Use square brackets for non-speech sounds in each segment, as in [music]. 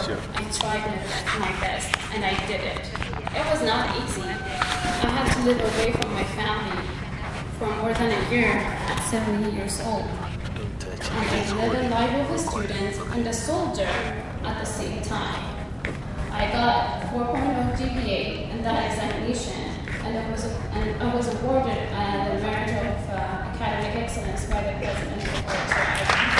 I tried my best and I did it. It was not easy. I had to live away from my family for more than a year at 70 years old. And I led a life of a student and a soldier at the same time. I got 4.0 GPA in that examination, and I was, and I was awarded uh, the Merit of uh, Academic Excellence by the President of the I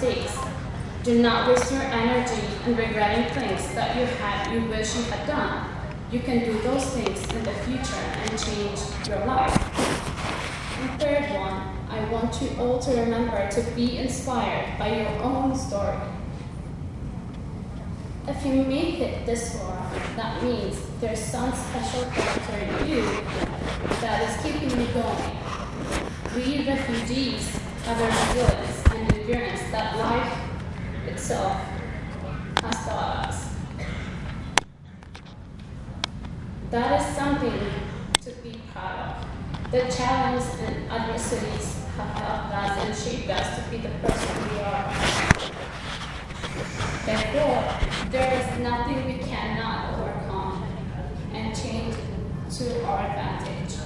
mistakes. Do not waste your energy in regretting things that you had you wish you had done. You can do those things in the future and change your life. And third one, I want you all to remember to be inspired by your own story. If you make it this far, that means there's some special factor in you that is keeping you going. We refugees have a resilience endurance that life itself has taught us. That is something to be proud of. The challenges and adversities have helped us and shaped us to be the person we are. Therefore, there is nothing we cannot overcome and change to our advantage.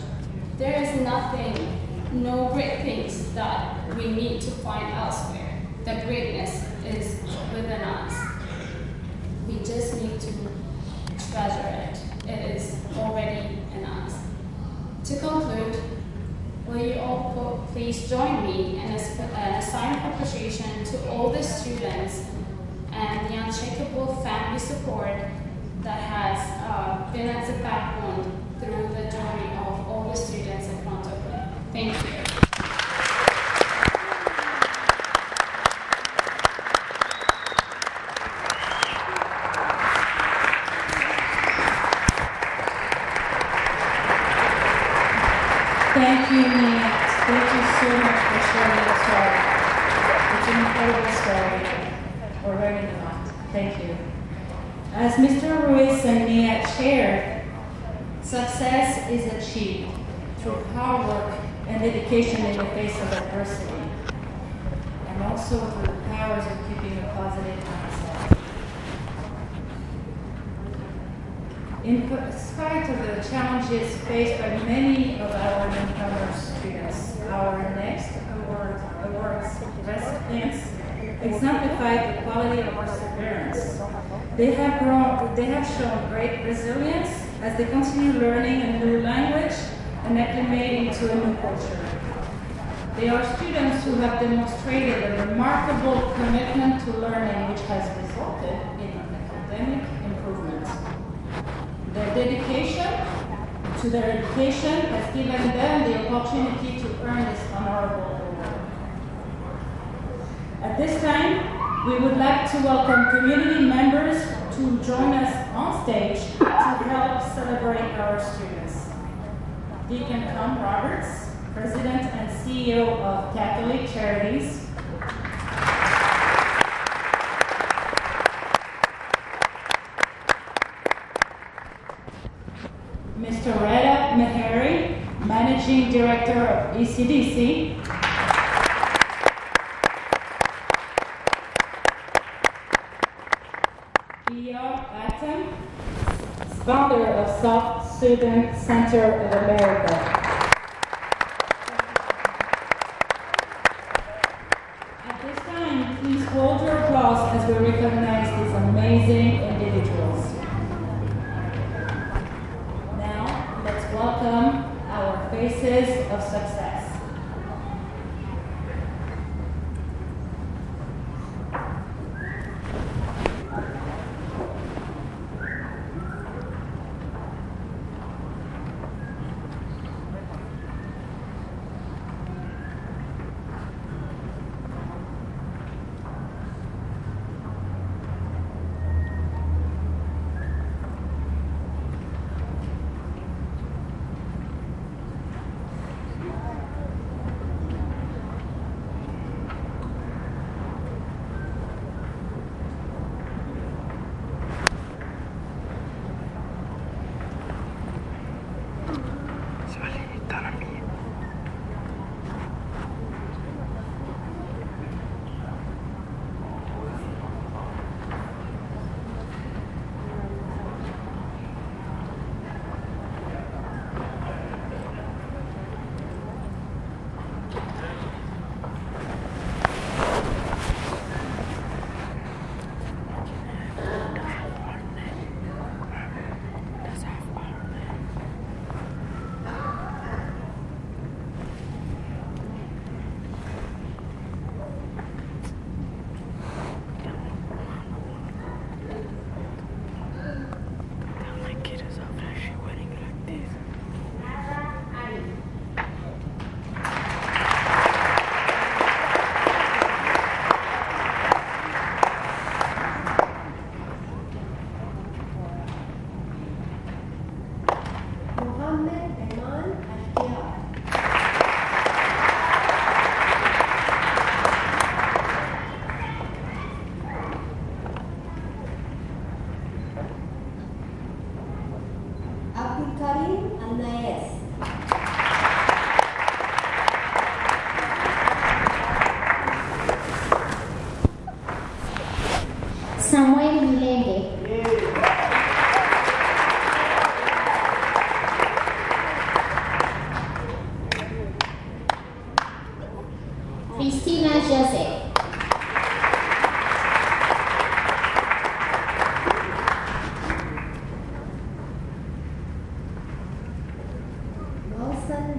There is nothing, no great things that we need to find elsewhere. The greatness is within us. We just need to treasure it. It is already in us. To conclude, will you all please join me in a, a sign of appreciation to all the students and the unshakable family support that has uh, been as a backbone through the journey of all the students in front of me. Thank you. Thank you, Nate. Thank you so much for sharing your story. It's an incredible story. We're learning a lot. Thank you. As Mr. Ruiz and Nate shared, success is achieved through hard work and dedication in the face of adversity. And also the powers of keeping a positive mindset. In spite of the challenges faced by many of our newcomer students, our next award, awards recipients exemplify the quality of perseverance. They have grown, they have shown great resilience as they continue learning a new language and acclimating to a new culture. They are students who have demonstrated a remarkable commitment to learning, which has resulted in academic improvement. Their dedication to their education has given them the opportunity to earn this honorable award. At this time, we would like to welcome community members to join us on stage to help celebrate our students. Deacon Tom Roberts, President and CEO of Catholic Charities. Mr. Reda Meharry, Managing Director of ECDC. Georg Atom, founder of South Sudan Center of America.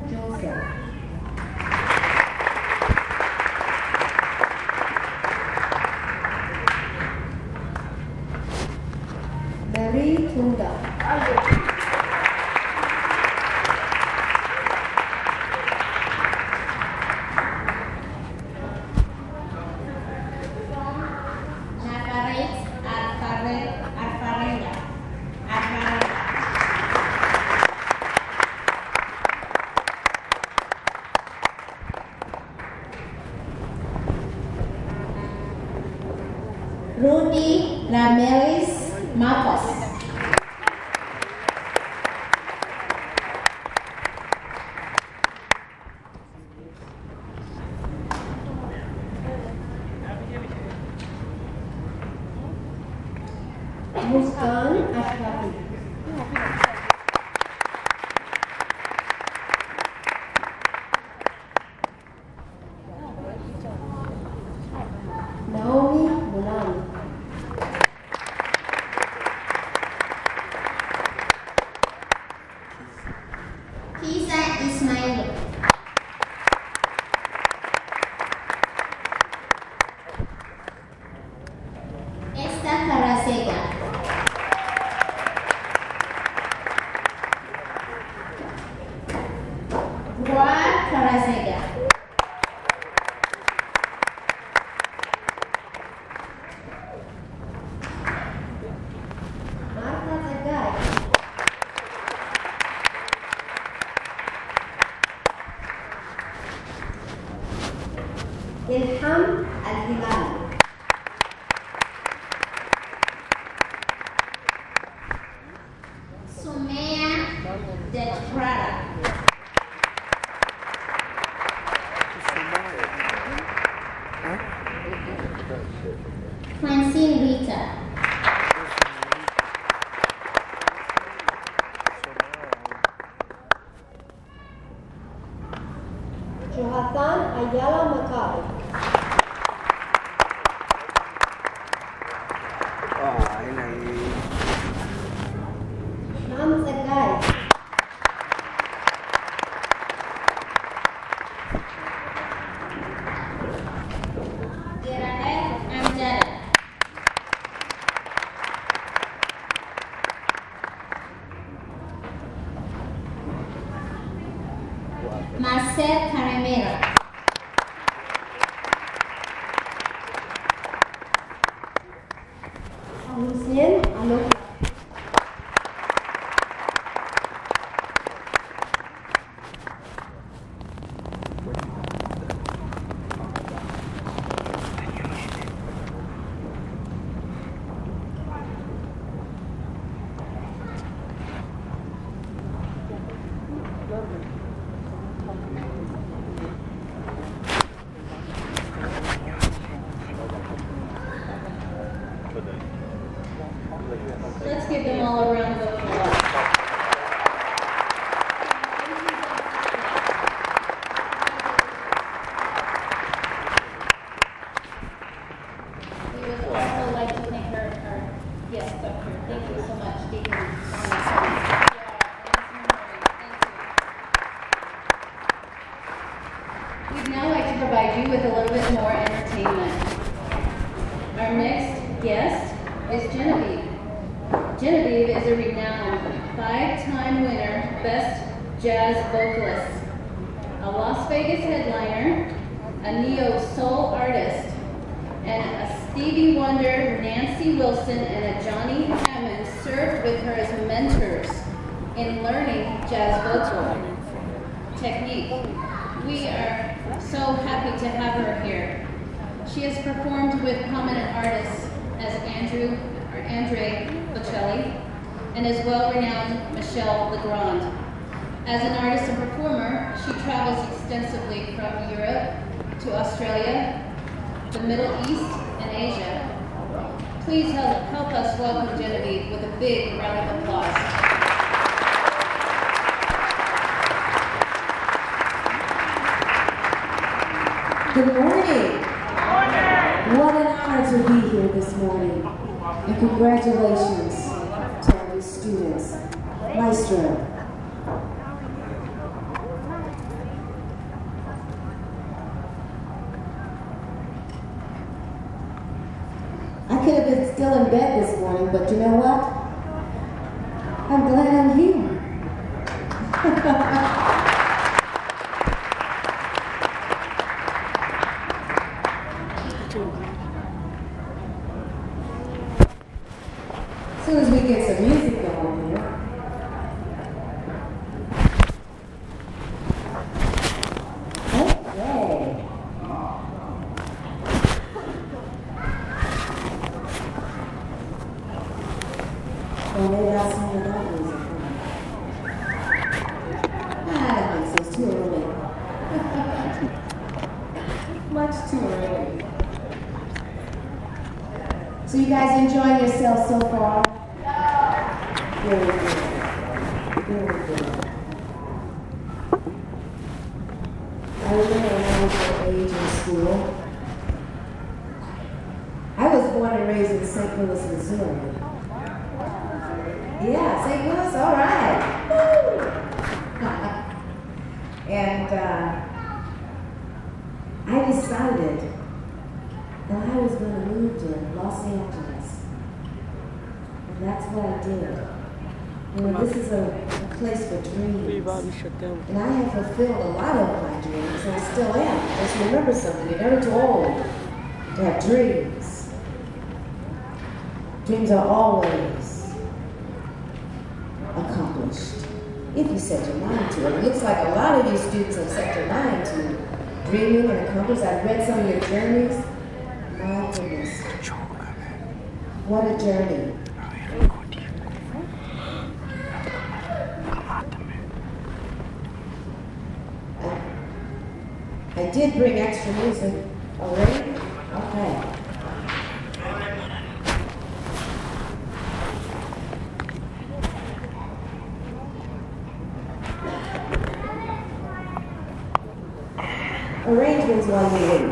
就给 guys enjoying so far? Very good. Very good. I remember when I was age in school. I was born and raised in St. Louis, Missouri. Yeah, St. Louis, all right. [laughs] and uh, I decided that I was going to move to Los Angeles that's what I did. This is a, a place for dreams. And I have fulfilled a lot of my dreams, and I still am. Just remember something, you're never too old to have dreams. Dreams are always accomplished if you set your mind to it. It looks like a lot of you students have set your mind to dreaming and accomplishing. I've read some of your journeys. My goodness. What a journey. did bring extra music already? Okay. Arrangements one meeting.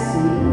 See,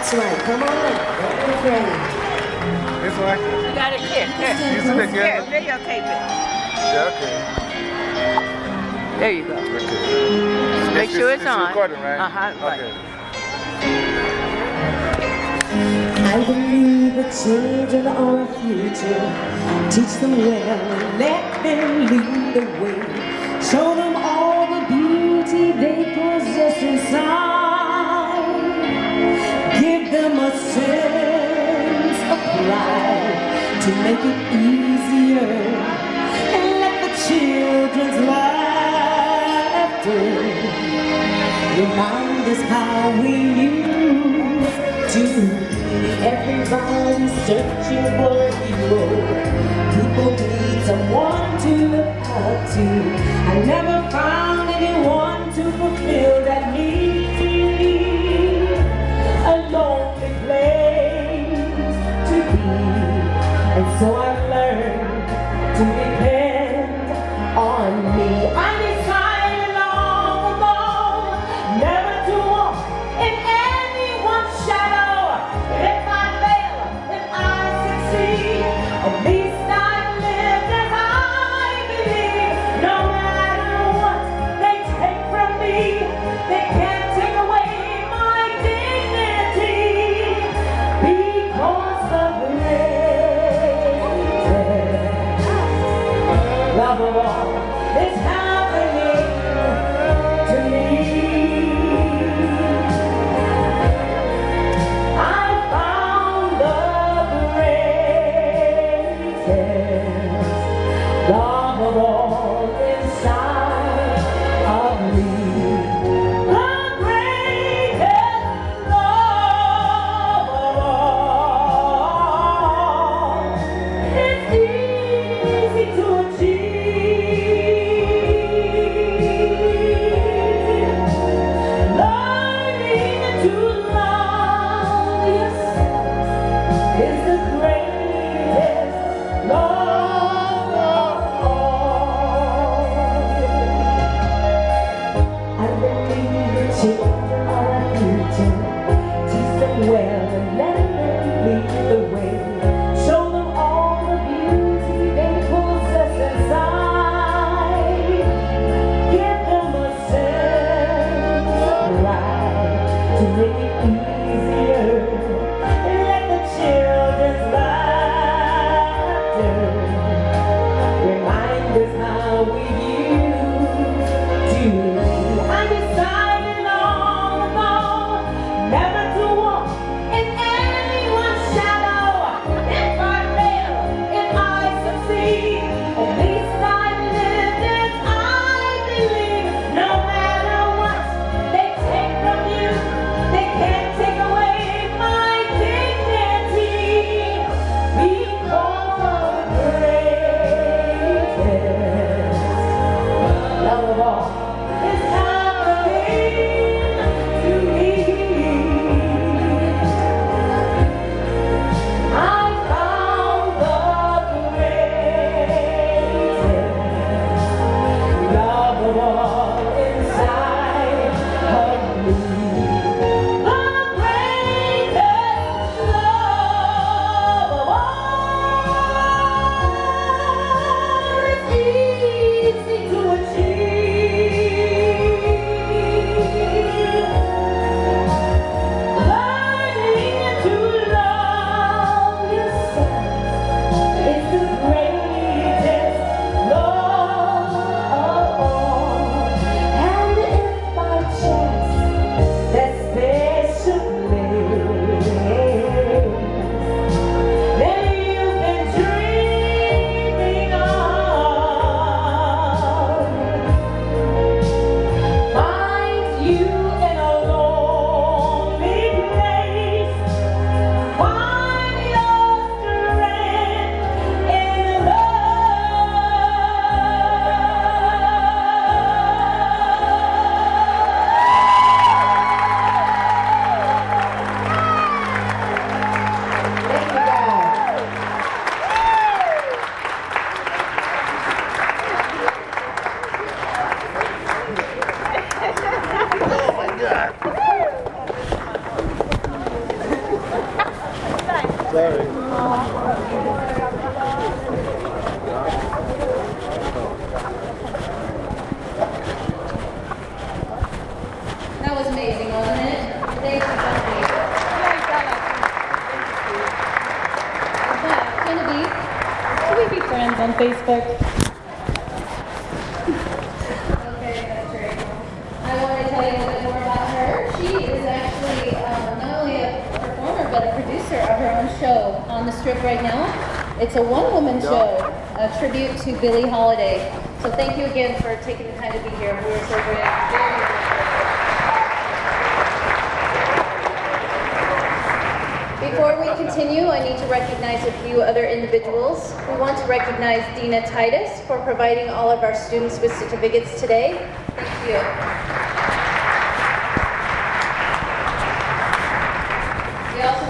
That's right. Come on up. Don't be afraid. This one? You got it here. Here. You speak Here, English? videotape it. Yeah, okay. There you go. Okay. Make sure it's on. recording, right? Uh-huh, right. Okay. I believe the children are our future. Teach them well, let them lead the way. Show them all the beauty they possess inside. To make it easier. And let the children's laughter remind us how we used to. Everybody searching for hero. People need someone to look up to. I never found anyone to fulfill that need. A depend on me.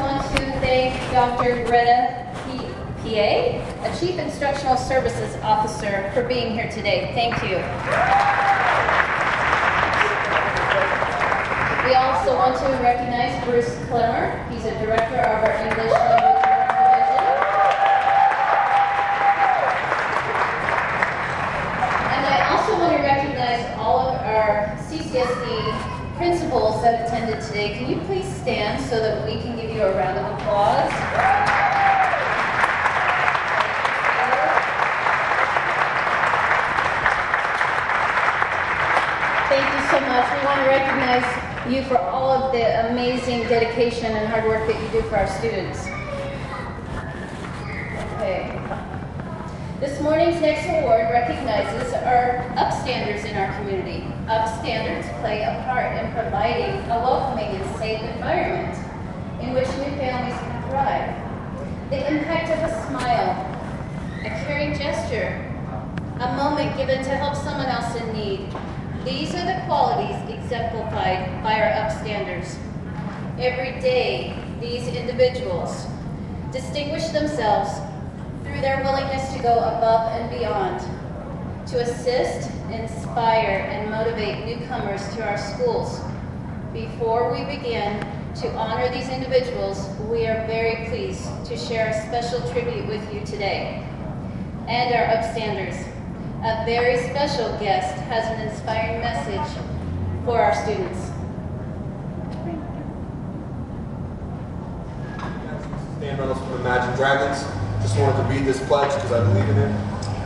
Want to thank Dr. Greta PA, a Chief Instructional Services Officer, for being here today. Thank you. We also want to recognize Bruce Clemmer. He's a director of our English language division. And I also want to recognize all of our CCSD principals that attended today. Can you please stand so that we can you a round of applause? Thank you so much. We want to recognize you for all of the amazing dedication and hard work that you do for our students. Okay. This morning's next award recognizes our upstanders in our community. Upstanders play a part in providing a welcoming and safe environment families can thrive. The impact of a smile, a caring gesture, a moment given to help someone else in need. These are the qualities exemplified by our upstanders. Every day, these individuals distinguish themselves through their willingness to go above and beyond to assist, inspire, and motivate newcomers to our schools. Before we begin to honor these individuals, we are very pleased to share a special tribute with you today and our upstanders. A very special guest has an inspiring message for our students. Dan Reynolds from Imagine Dragons. Just wanted to read this pledge because I believe in it.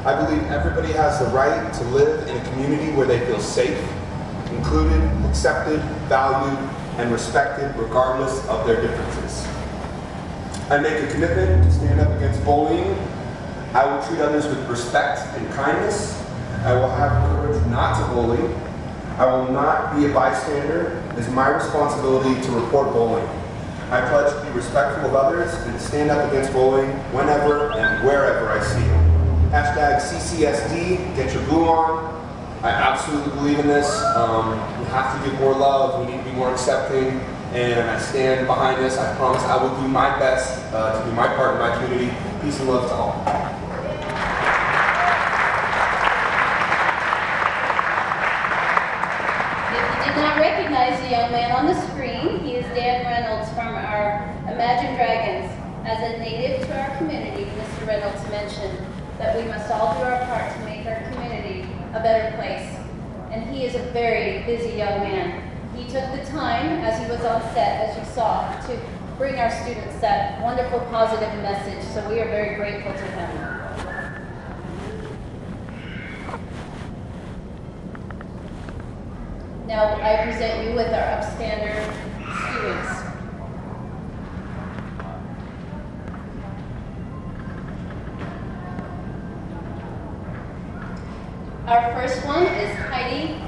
I believe everybody has the right to live in a community where they feel safe, included, accepted, valued, and respected regardless of their differences. I make a commitment to stand up against bullying. I will treat others with respect and kindness. I will have courage not to bully. I will not be a bystander. It is my responsibility to report bullying. I pledge to be respectful of others and stand up against bullying whenever and wherever I see it. Hashtag CCSD, get your glue on. I absolutely believe in this. Um, we have to give more love. We need to be more accepting. And I stand behind this. I promise I will do my best uh, to do my part in my community. Peace and love to all. If you did not recognize the young man on the screen, he is Dan Reynolds from our Imagine Dragons. As a native to our community, Mr. Reynolds mentioned that we must all do our part to make our community a better he is a very busy young man. He took the time, as he was on set, as you saw, to bring our students that wonderful positive message. So we are very grateful to him. Now I present you with our upstander students. Our first one is Heidi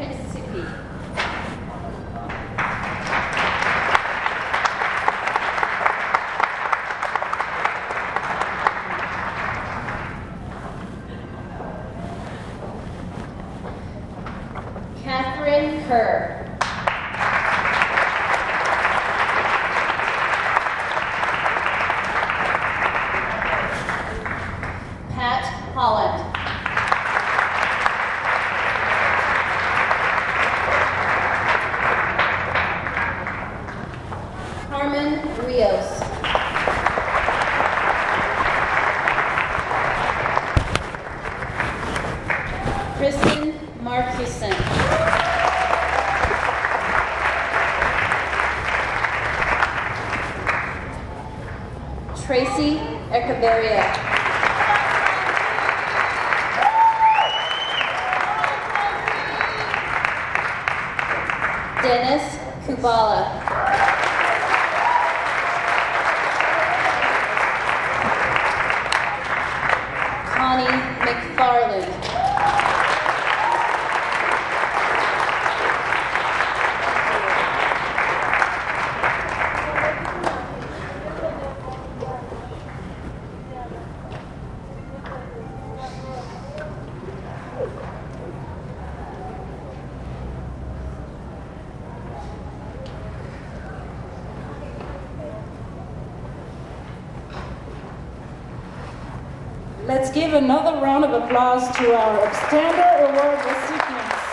give another round of applause to our Upstander Award recipients.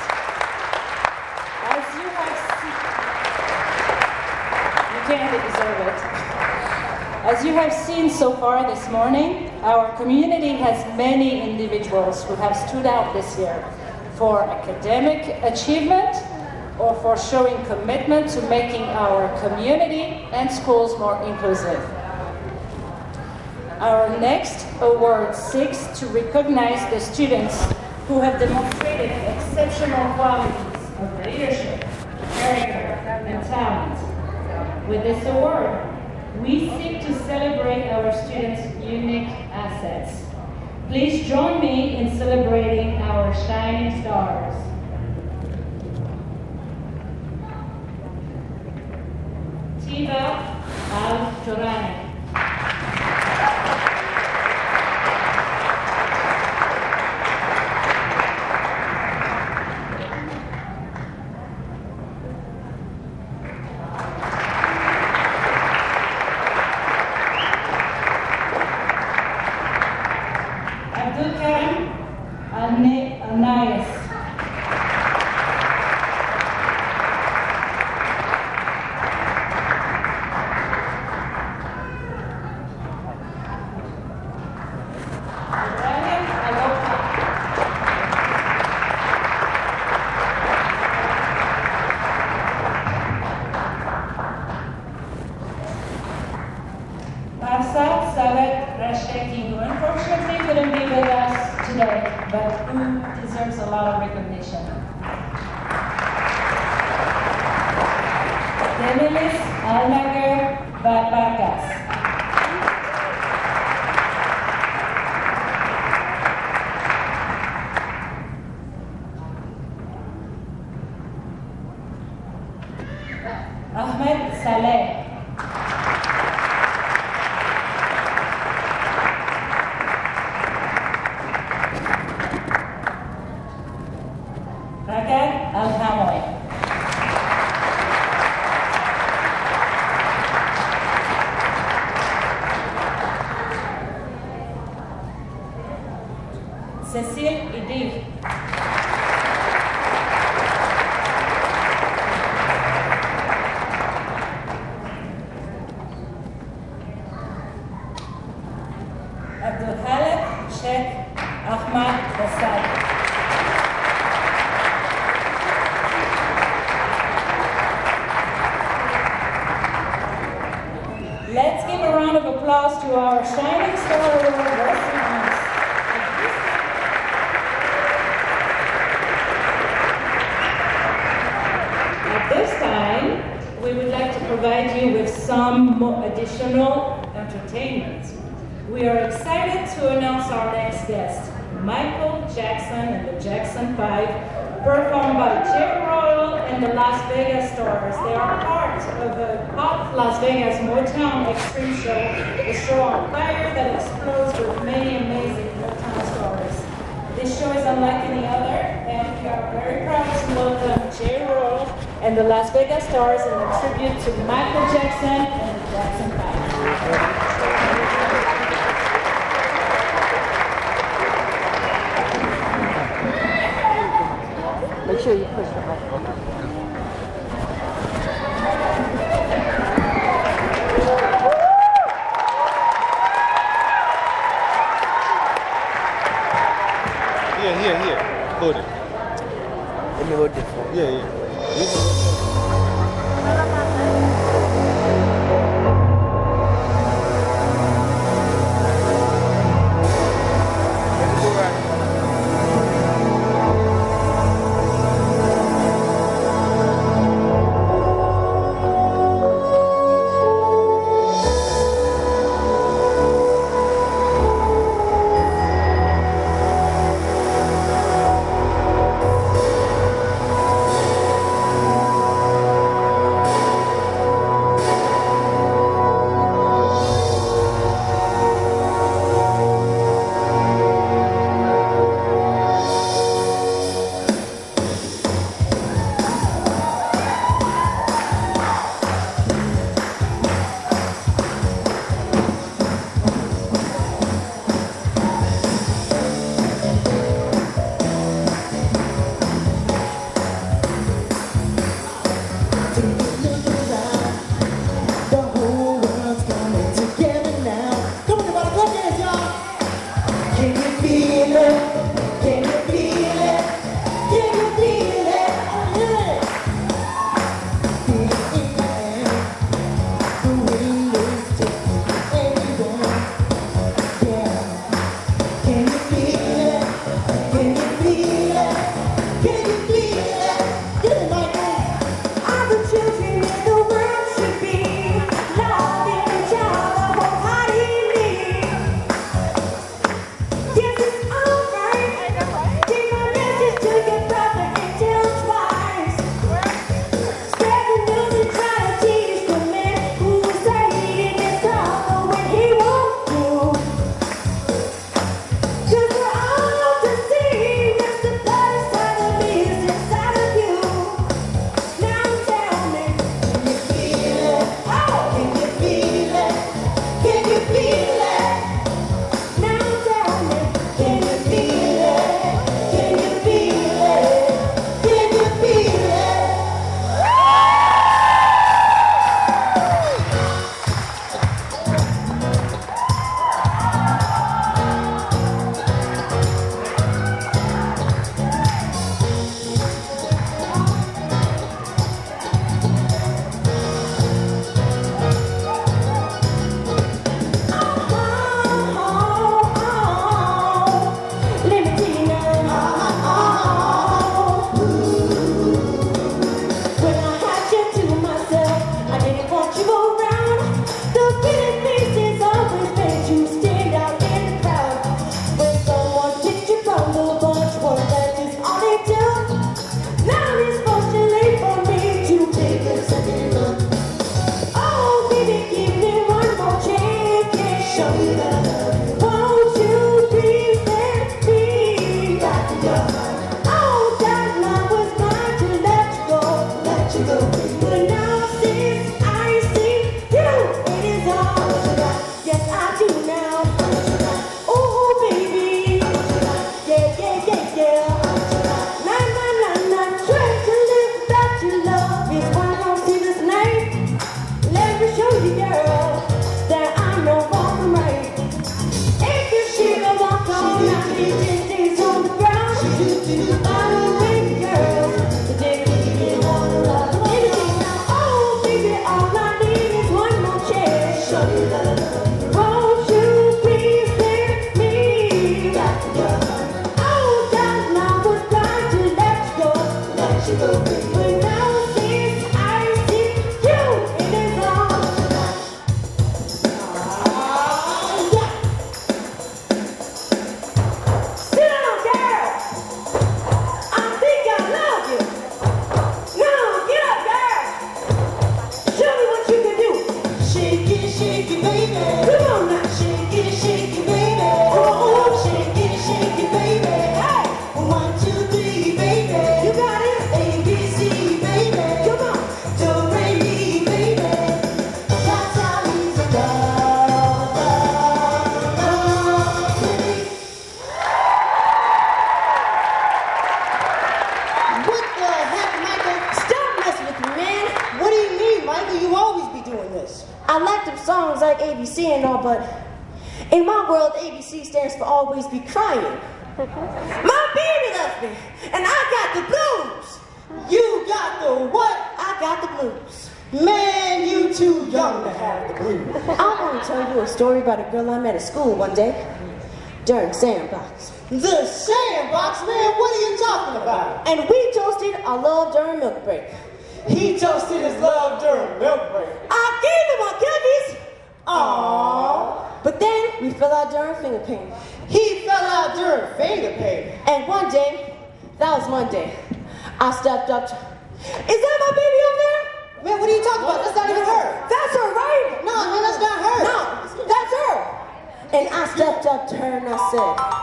As you have seen, you can't deserve it. As you have seen so far this morning, our community has many individuals who have stood out this year for academic achievement or for showing commitment to making our community and schools more inclusive. Our next award seeks to recognize the students who have demonstrated exceptional qualities of leadership, character, and talent. With this award, we seek to celebrate our students' unique assets. Please join me in celebrating our shining stars. Let me. Yeah, yeah. School one day during sandbox. The sandbox, man, what are you talking about? And we toasted our love during milk break. He toasted his love during milk break. I gave him my cookies. Aww. But then we fell out during finger paint. He fell out during finger paint. And one day, that was Monday, I stepped up stepped up to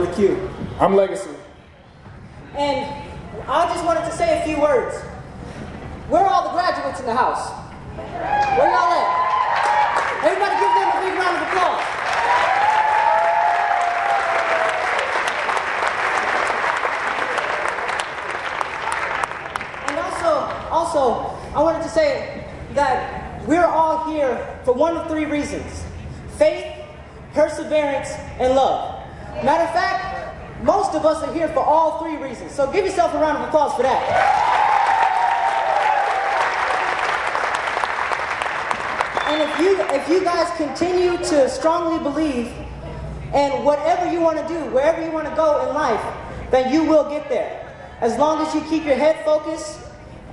with I'm Legacy. as long as you keep your head focused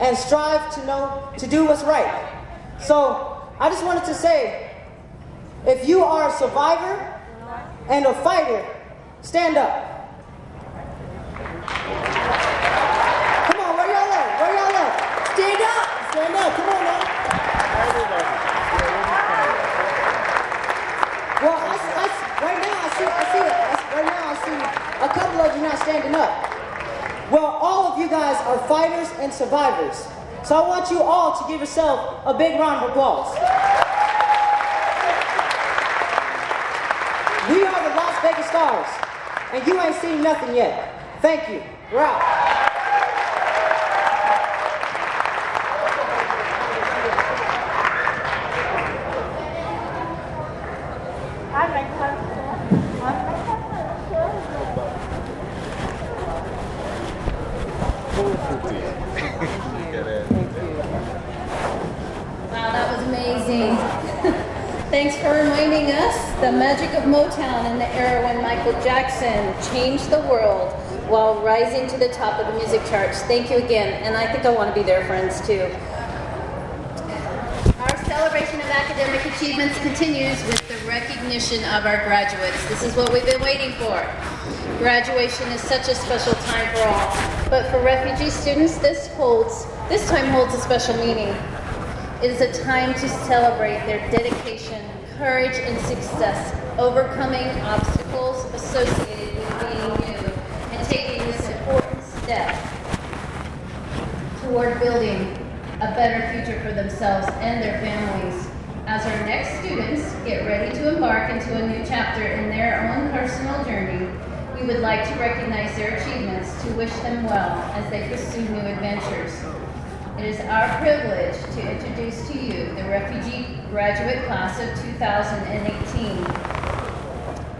and strive to know to do what's right. So I just wanted to say, if you are a survivor and a fighter, stand up. Give yourself a big round of applause. We are the Las Vegas Stars, and you ain't seen nothing yet. Thank you. We're out. The top of the music charts. Thank you again, and I think I want to be their friends too. Our celebration of academic achievements continues with the recognition of our graduates. This is what we've been waiting for. Graduation is such a special time for all, but for refugee students, this holds this time holds a special meaning. It is a time to celebrate their dedication, courage, and success, overcoming obstacles associated with being new, and taking this important step toward building a better future for themselves and their families. As our next students get ready to embark into a new chapter in their own personal journey, we would like to recognize their achievements to wish them well as they pursue new adventures. It is our privilege to introduce to you the refugee graduate class of 2018.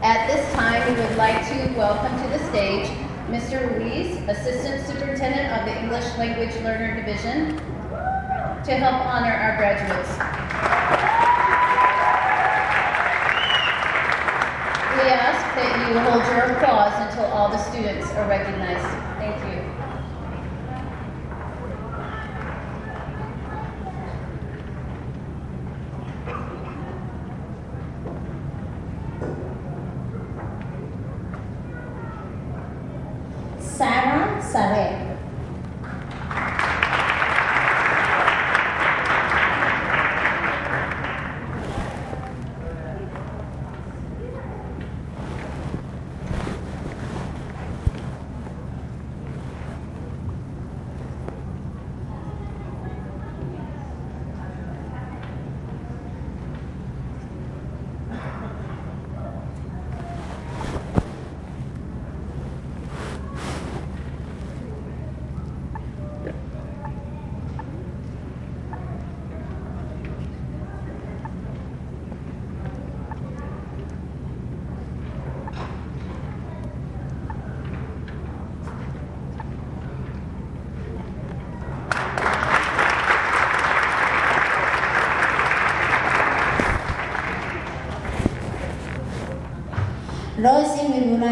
At this time, we would like to welcome to the stage Mr. Ruiz, Assistant Superintendent of the English Language Learner Division, to help honor our graduates. We ask that you hold your applause until all the students are recognized. Thank you. Sarah Sare.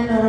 Rosie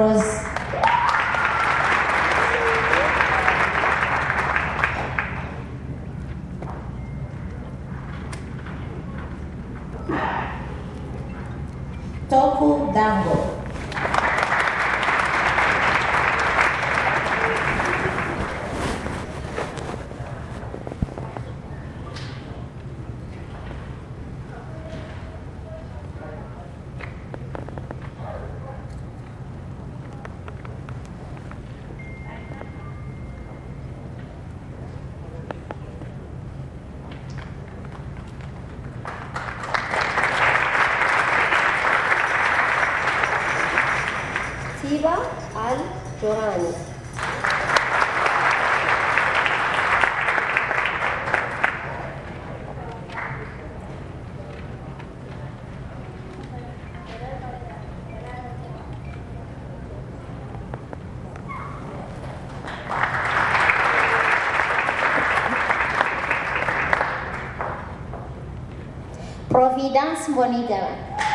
mi danza bonita.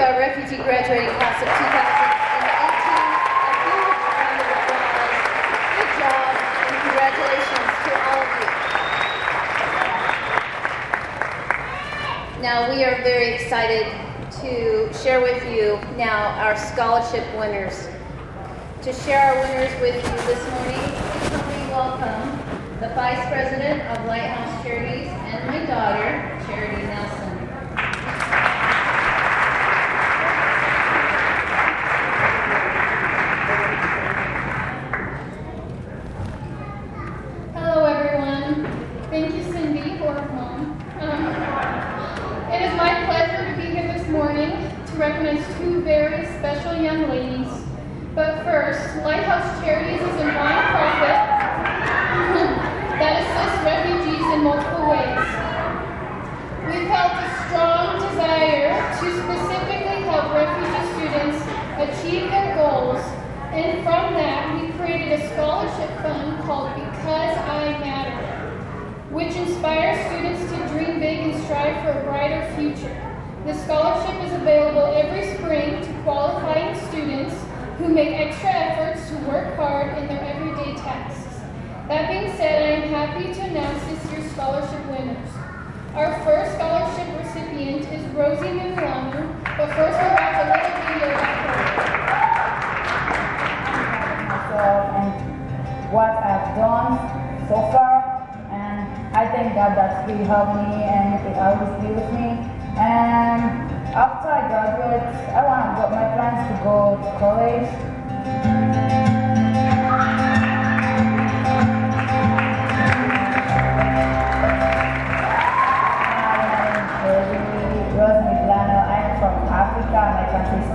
of our refugee graduates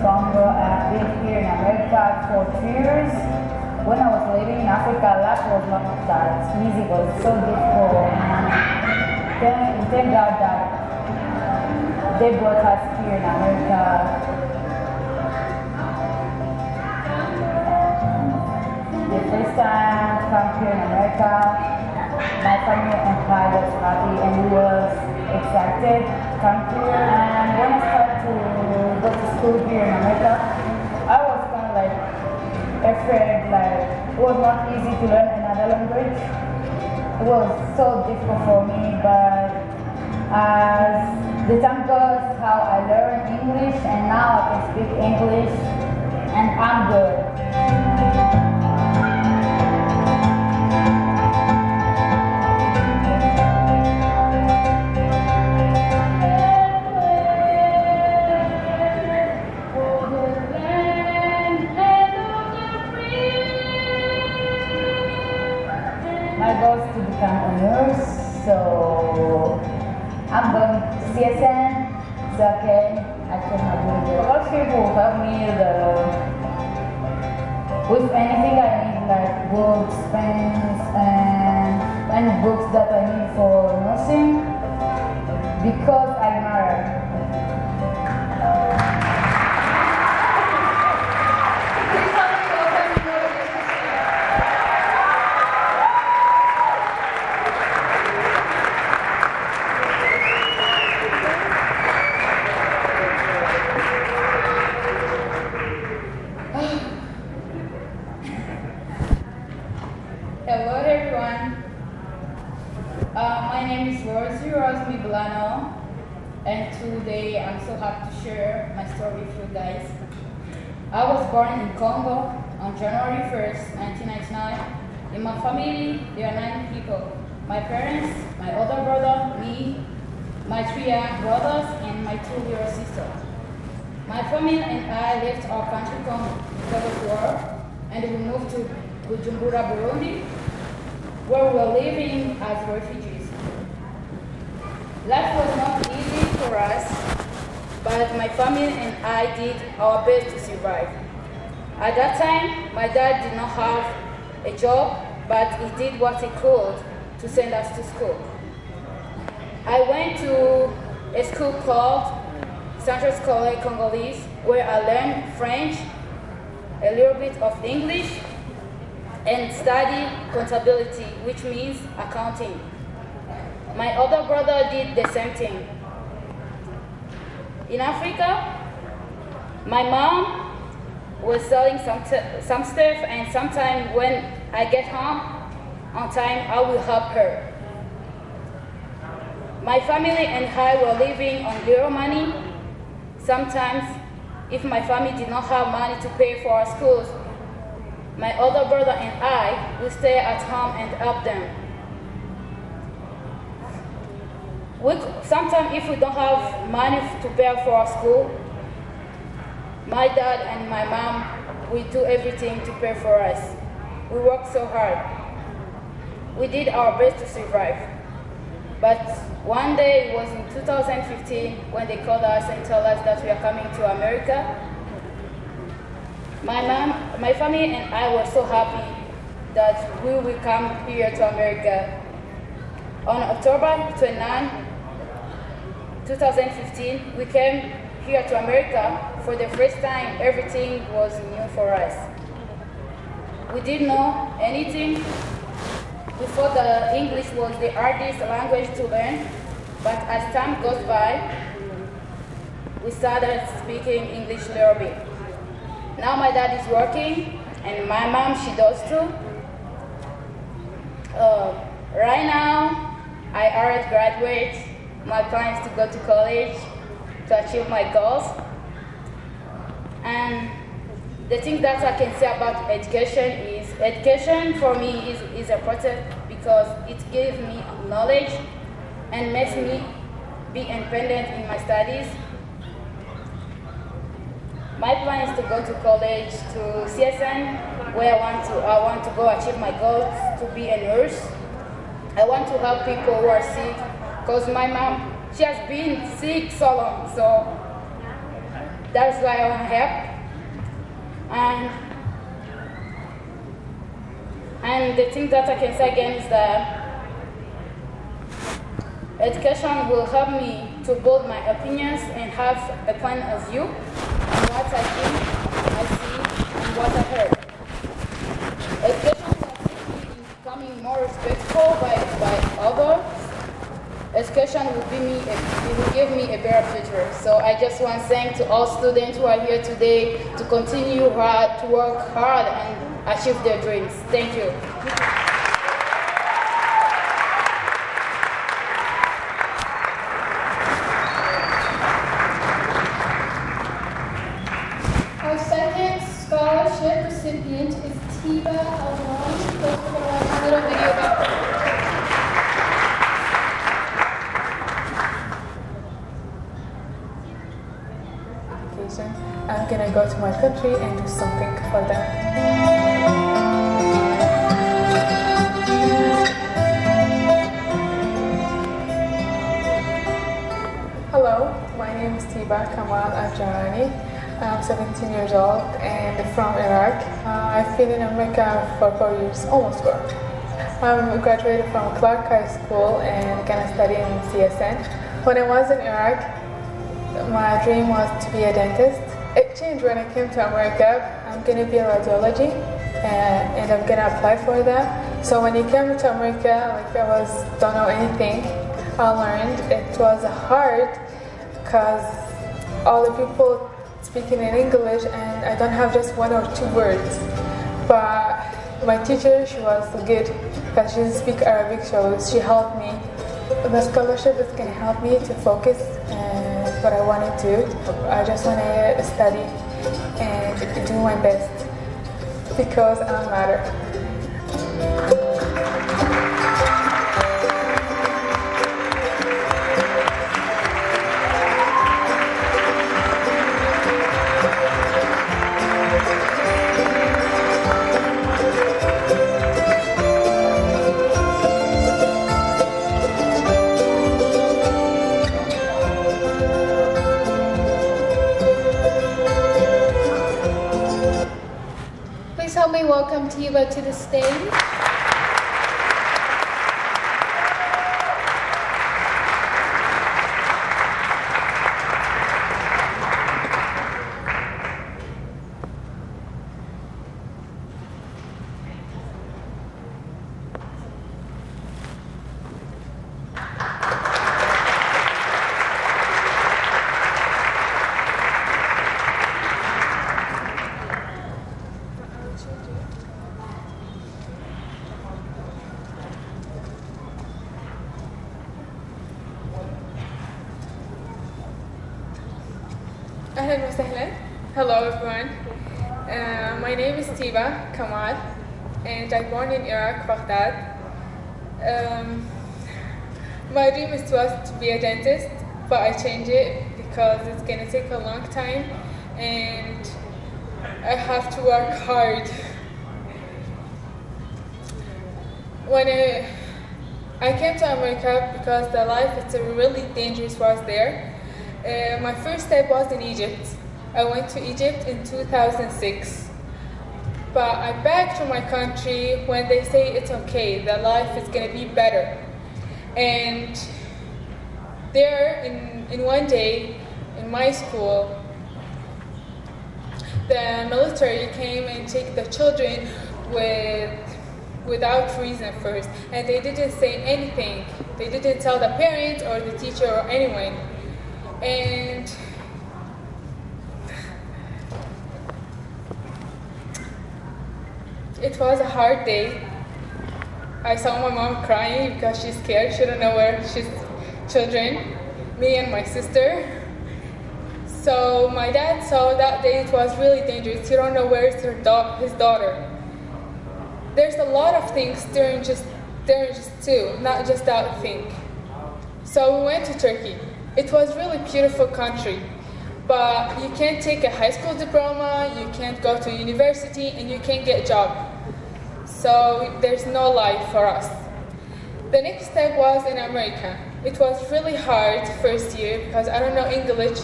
and I've been here in America for two years. When I was living in Africa, life was not that easy, but so difficult. Then it God that they brought us here in America first time come here in America, my family and I was happy and we were excited to come here and when I started to school here in America, I was kind of like afraid, like it was not easy to learn another language. It was so difficult for me, but as the time goes, how I learned English and now I can speak English and I'm good. Of have a job, but he did what he could to send us to school. I went to a school called Central Scolaire Congolese, where I learned French, a little bit of English, and studied contability, which means accounting. My other brother did the same thing. In Africa, my mom was selling some, some stuff, and sometime when I get home on time, I will help her. My family and I were living on little money. Sometimes, if my family did not have money to pay for our schools, my older brother and I will stay at home and help them. We, sometimes, if we don't have money to pay for our school, my dad and my mom will do everything to pay for us. We work so hard. We did our best to survive. But one day, it was in 2015, when they called us and told us that we are coming to America. My mom, my family and I were so happy that we will come here to America. On October 29, 2015, we came here to America. For the first time, everything was new for us. We didn't know anything. Before the English was the hardest language to learn, but as time goes by, we started speaking English a little bit. Now my dad is working, and my mom, she does too. Uh, right now, I already graduate. My plan is to go to college to achieve my goals. And the thing that I can say about education is education for me is, is important because it gives me knowledge and makes me be independent in my studies. My plan is to go to college to CSN, where I want to I want to go achieve my goals to be a nurse. I want to help people who are sick, because my mom she has been sick so long, so that's why I want to help. And and the thing that I can say again is that education will help me to build my opinions and have a point of view on what I think, I see, and what I heard. Education will me in told by, by others, education will, me a, it will give me a better future. So I just want to thank to all students who are here today to continue hard, to work hard and achieve their dreams. Thank you. Is Kamal Ajani. I'm 17 years old and from Iraq. Uh, I've been in America for four years, almost four. I'm graduated from Clark High School and gonna study in CSN. When I was in Iraq, my dream was to be a dentist. It changed when I came to America. I'm gonna be a radiology and, and I'm gonna apply for that. So when you came to America, like I was don't know anything. I learned it was hard because all the people speaking in English and I don't have just one or two words. But my teacher, she was good because she didn't speak Arabic, so she helped me. The scholarship is gonna help me to focus on what I want to do. I just want to study and do my best because I matter. Welcome Tiba to the stage. I changed it because it's gonna take a long time and I have to work hard. When I, I came to America because the life is really dangerous was there. Uh, my first step was in Egypt. I went to Egypt in 2006. But I back to my country when they say it's okay, that life is gonna be better. And there, in, in one day, in my school, the military came and take the children with without reason first, and they didn't say anything. They didn't tell the parents or the teacher or anyone. And it was a hard day. I saw my mom crying because she's scared. She don't know where she's children, me and my sister. So my dad saw that day it was really dangerous. He don't know where's her da- his daughter. There's a lot of things during just during just two, not just that thing. So we went to Turkey. It was really beautiful country, but you can't take a high school diploma, you can't go to university, and you can't get a job. So there's no life for us. The next step was in America. It was really hard first year because I don't know English,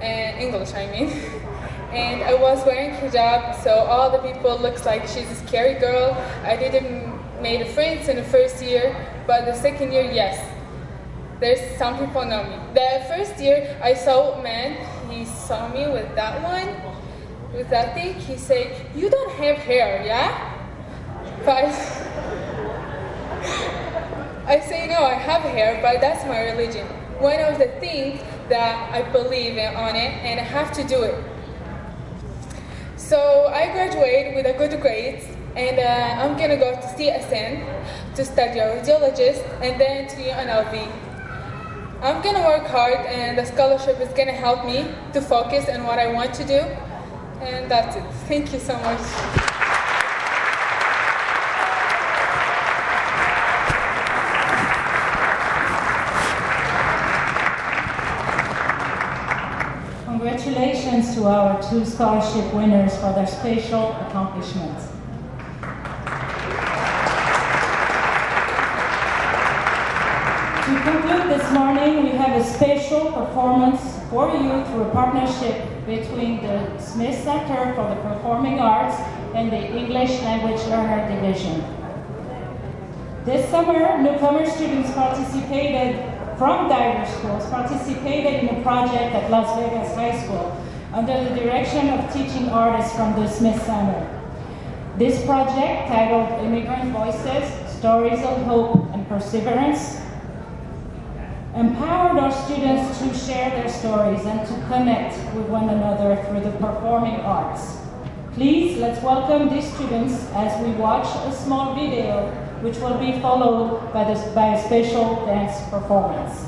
and English I mean. [laughs] and I was wearing hijab, so all the people looks like she's a scary girl. I didn't made friends in the first year, but the second year, yes. There's some people know me. The first year, I saw a man. He saw me with that one, with that thing. He said, "You don't have hair, yeah?" But [laughs] I say no, I have hair, but that's my religion. One of the things that I believe in on it, and I have to do it. So I graduate with a good grades, and uh, I'm gonna go to CSN to study radiologist, and then to UNLV. I'm gonna work hard, and the scholarship is gonna help me to focus on what I want to do, and that's it. Thank you so much. Congratulations to our two scholarship winners for their special accomplishments. To conclude this morning, we have a special performance for you through a partnership between the Smith Center for the Performing Arts and the English Language Learner Division. This summer, newcomer students participated from diverse schools participated in a project at Las Vegas High School under the direction of teaching artists from the Smith Center. This project, titled Immigrant Voices Stories of Hope and Perseverance, empowered our students to share their stories and to connect with one another through the performing arts. Please, let's welcome these students as we watch a small video which will be followed by, this, by a special dance performance.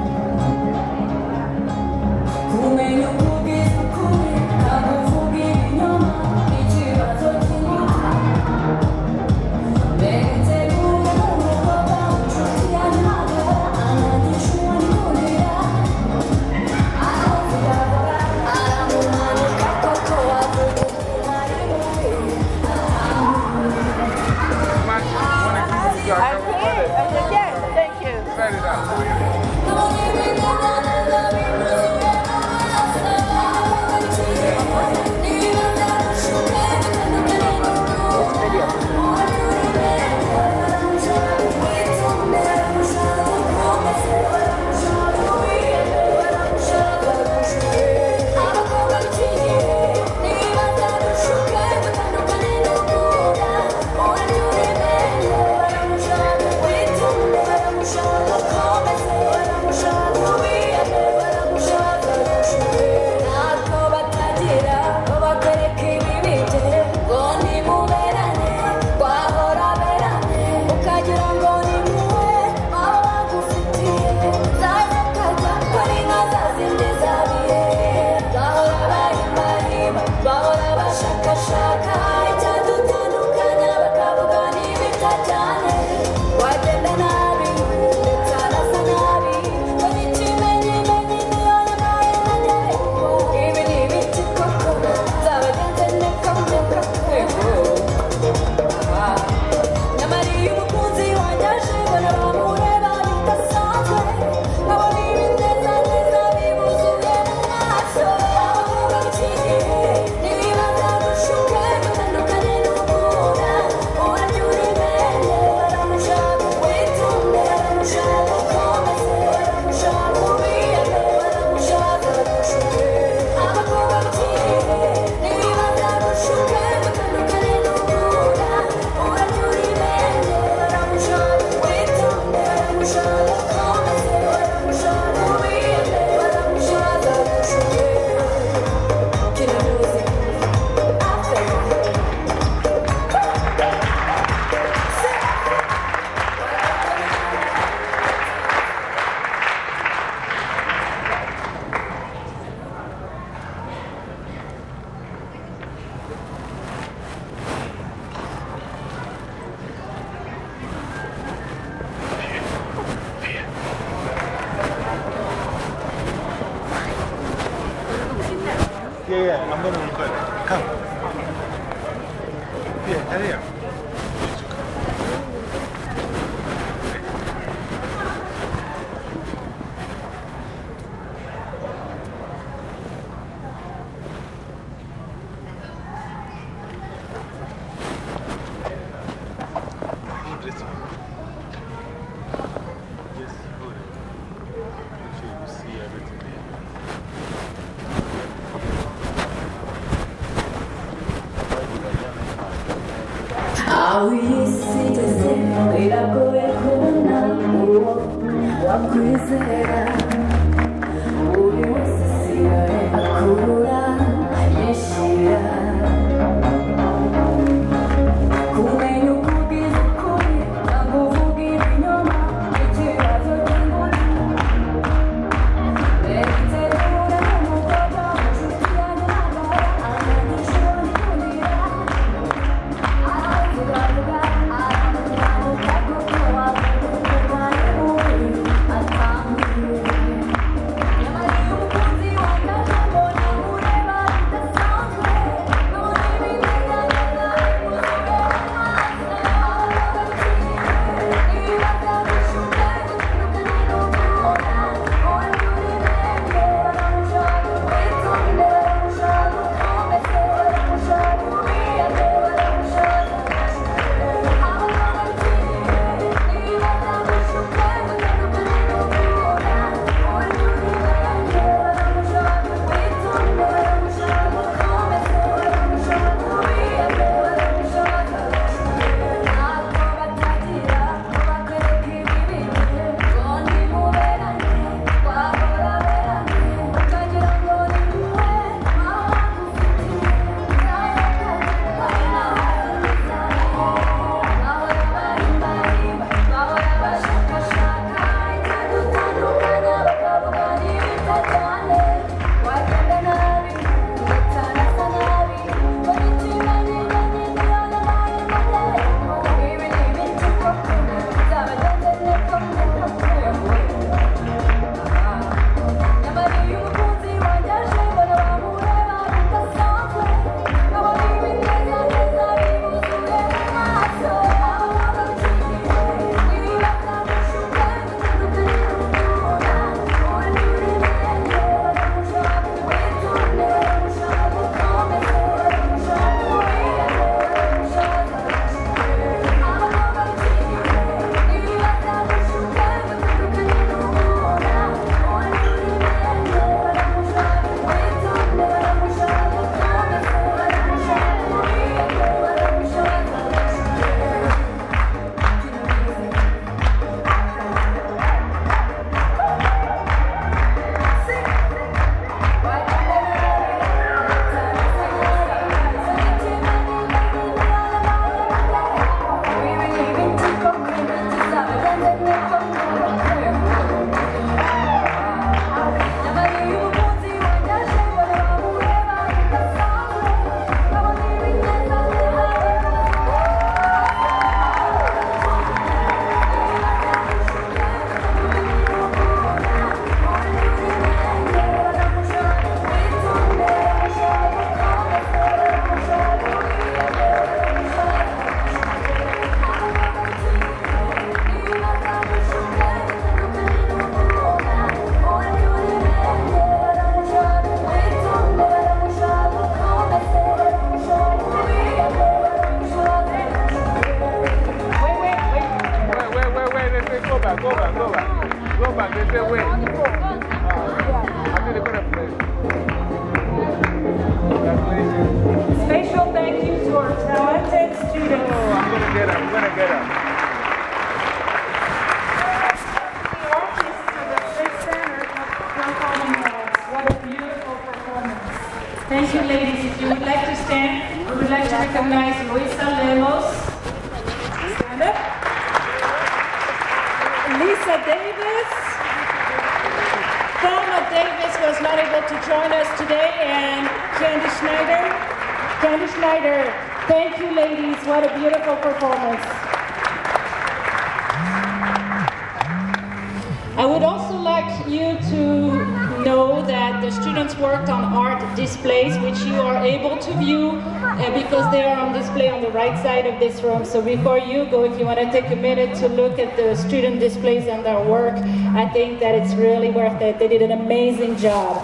this room. So before you go, if you want to take a minute to look at the student displays and their work, I think that it's really worth it. They did an amazing job.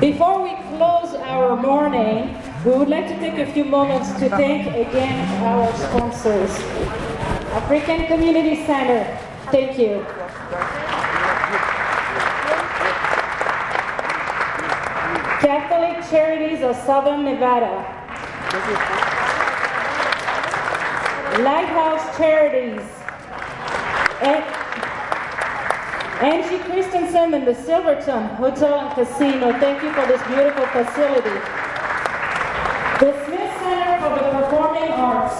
Before we close our morning, we would like to take a few moments to thank again our sponsors. African Community Center, thank you. Catholic Charities of Southern Nevada, Charities, and Angie Christensen and the Silverton Hotel and Casino. Thank you for this beautiful facility. The Smith Center for the Performing Arts.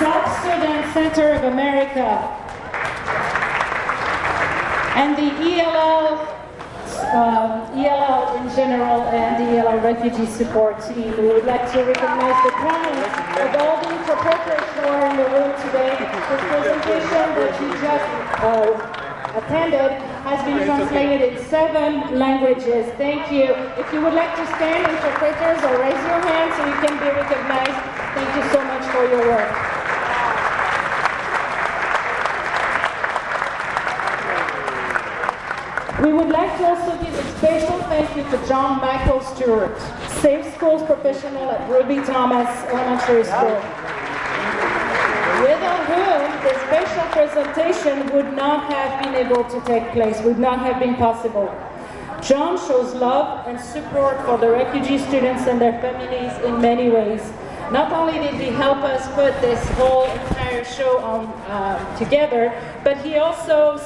South Sudan Center of America. And the ELL, um, ELL in general and the ELL refugee support team. We would like to recognize the talent of all the who are in the room today. This presentation that you just uh, attended has been translated in seven languages. Thank you. If you would like to stand, interpreters, or raise your hand so you can be recognized, thank you so much for your work. We would like to also give a special thank you to John Michael Stewart, Safe Schools professional at Ruby Thomas Elementary School, the special presentation would not have been able to take place, would not have been possible. John shows love and support for the refugee students and their families in many ways. Not only did he help us put this whole entire show on uh, together, but he also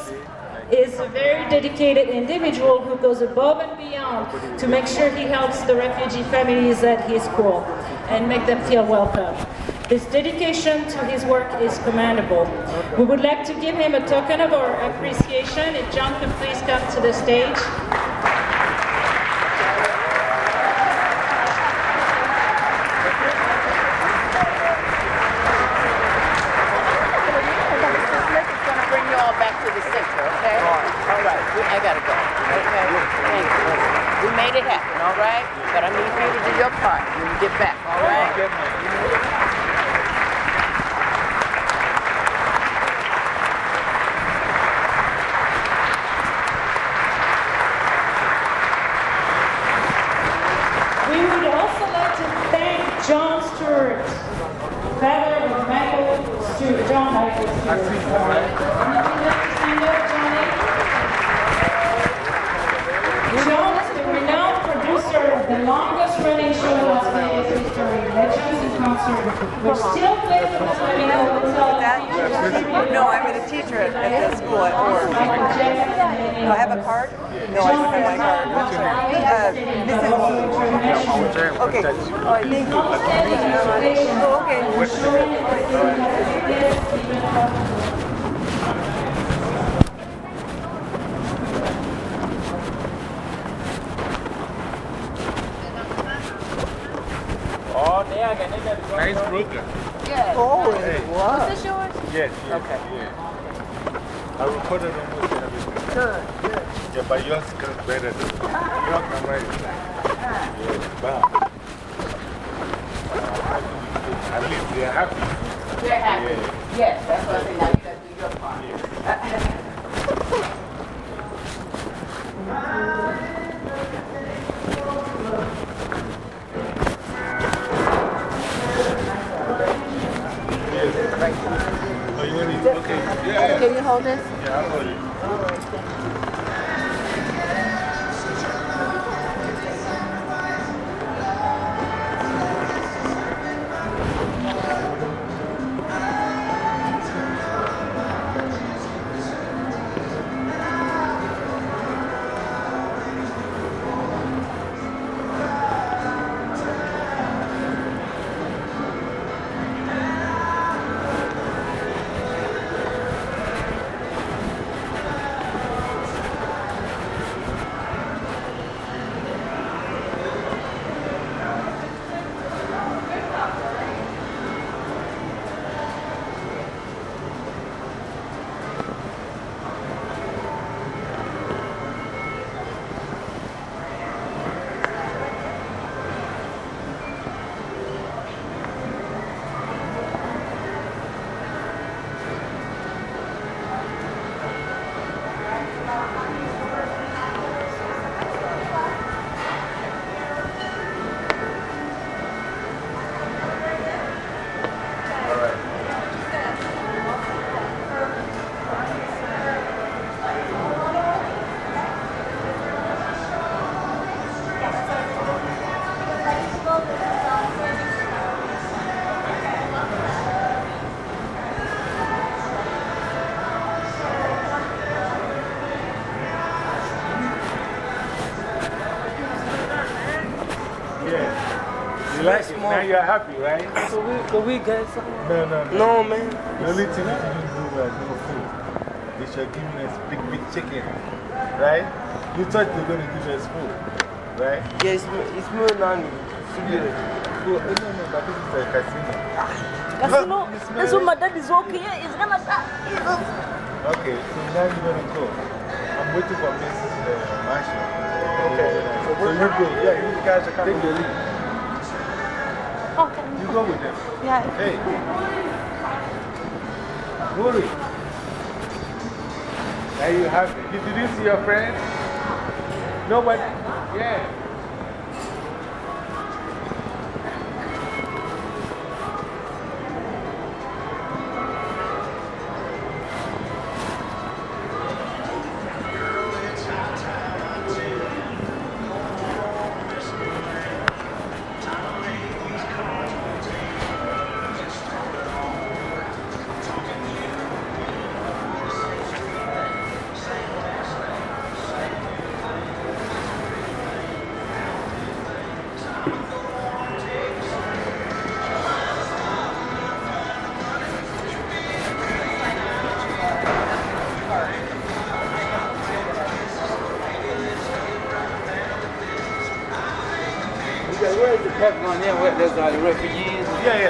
is a very dedicated individual who goes above and beyond to make sure he helps the refugee families at his school and make them feel welcome. His dedication to his work is commendable. We would like to give him a token of our appreciation. If John could please come to the stage. Now you're happy, right? So we, can we get some? No, no, no. No, man. The only thing you didn't do was no food. They should give me a big, big chicken. Right? You thought they were going to give us food. Right? Yes, it's more than Yeah. Well, no, no, but this is a casino. Casino, that's what my dad is okay. He's gonna die. Okay, so now you're going to go. I'm waiting for Miss uh, Marshall. Okay. So, so you go. Yeah, you guys are coming. Take the lead. Go with them. Yeah. Hey. Rory. Are you happy? Did, did you see your friend? Nobody? Yeah.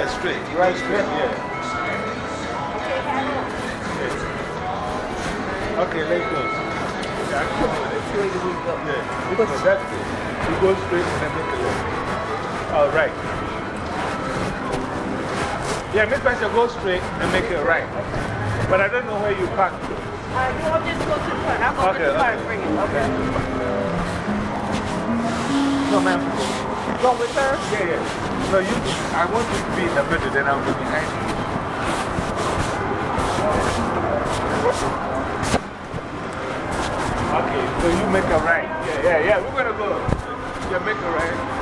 Straight. Right straight, yeah. Okay, let's go. Yeah, come go. Yeah, because that's it. You go straight and then make a left. All right. Yeah, Miss Basha, go straight and make it right. But I don't know where you park. Uh, you all just go to the front. I'll go Okay, to the car okay. and bring it. Okay. No, ma'am. Go with her? Yeah, yeah. No, you, I want you to be in the middle, then I'll be behind you. Okay, so you make a right. Yeah, yeah, yeah. We're to go. Yeah, make a right.